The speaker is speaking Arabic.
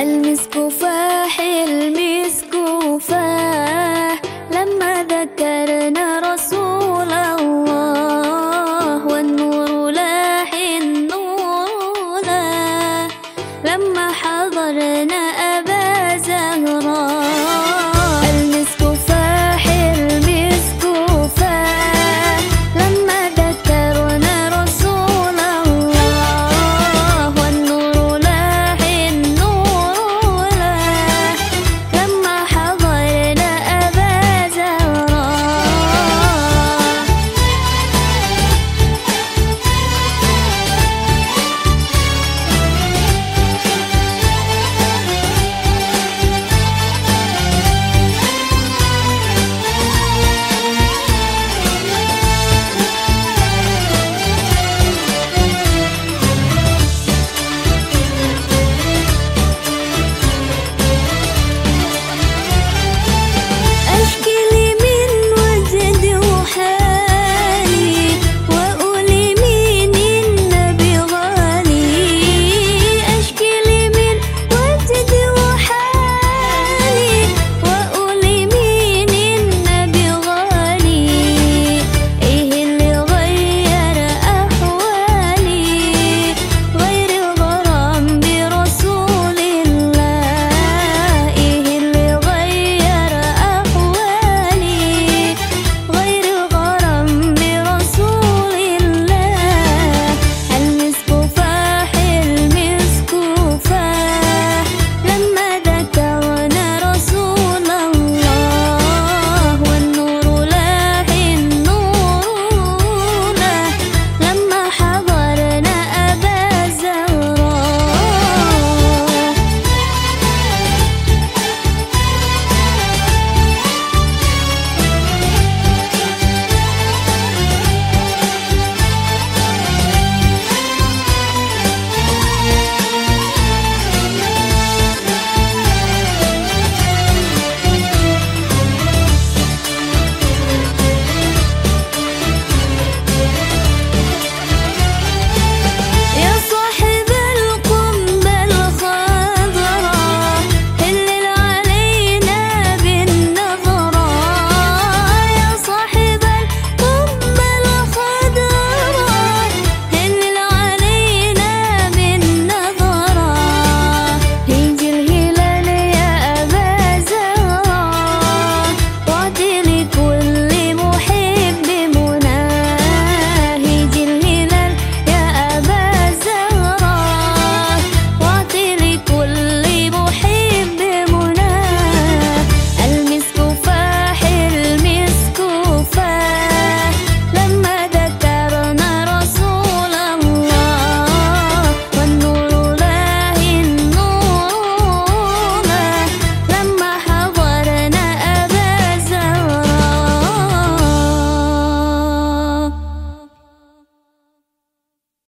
المسك فاح المسك فاح. لما ذكرنا رسول الله والنور لاح النور لاح لما حضرنا